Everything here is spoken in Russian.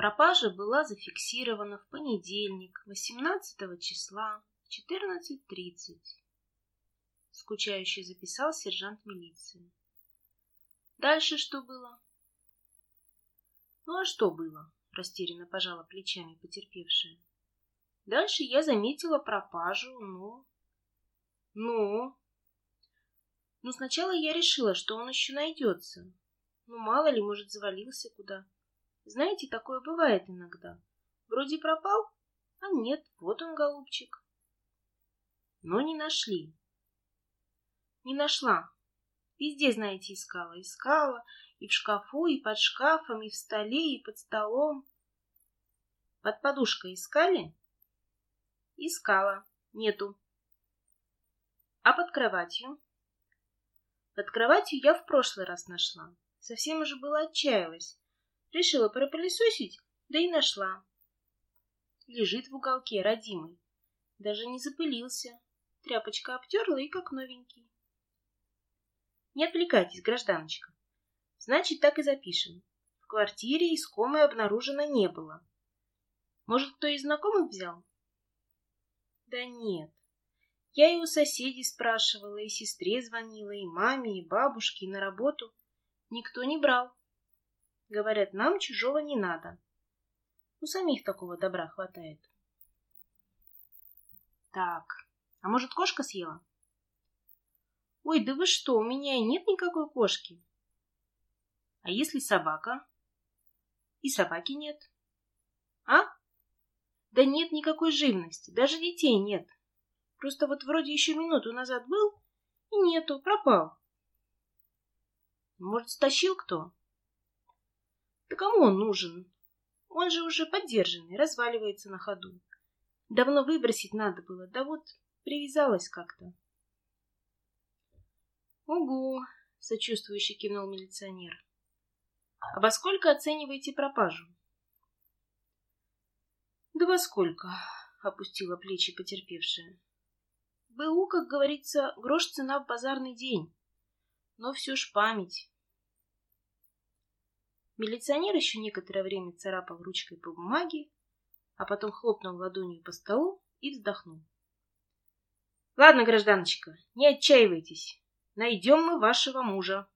Пропажа была зафиксирована в понедельник, 18 числа, в 14.30. Скучающе записал сержант милиции. Дальше что было? Ну а что было? Растерянно пожала плечами потерпевшая. Дальше я заметила пропажу, но... Ну? Ну, сначала я решила, что он еще найдется. Ну, мало ли, может, завалился куда. Знаете, такое бывает иногда. Вроде пропал, а нет, вот он, голубчик. Но не нашли. Не нашла. Везде, знаете, искала. Искала и в шкафу, и под шкафом, и в столе, и под столом. Под подушкой искали? Искала. Нету. А под кроватью? Под кроватью я в прошлый раз нашла. Совсем уже было отчаялась. Решила пропылесосить, да и нашла. Лежит в уголке, родимый. Даже не запылился. Тряпочка обтерла и как новенький. Не отвлекайтесь, гражданочка. Значит, так и запишем. В квартире искомой обнаружено не было. Может, кто из знакомых взял? Да нет. Я и у соседей спрашивала, и сестре звонила, и маме, и бабушке, и на работу. Никто не брал. Говорят, нам чужого не надо. У самих такого добра хватает. Так, а может, кошка съела? Ой, да вы что, у меня и нет никакой кошки. А если собака? И собаки нет. А? Да нет никакой живности, даже детей нет. Просто вот вроде еще минуту назад был, и нету, пропал. Может, стащил кто? Да кому он нужен? Он же уже поддержанный, разваливается на ходу. Давно выбросить надо было, да вот привязалась как-то. Угу, сочувствующе кивнул милиционер. А во сколько оцениваете пропажу? Да во сколько? Опустила плечи потерпевшая. БУ, как говорится, грош цена в базарный день. Но все ж память. Милиционер еще некоторое время царапал ручкой по бумаге, а потом хлопнул ладонью по столу и вздохнул. — Ладно, гражданочка, не отчаивайтесь. Найдем мы вашего мужа.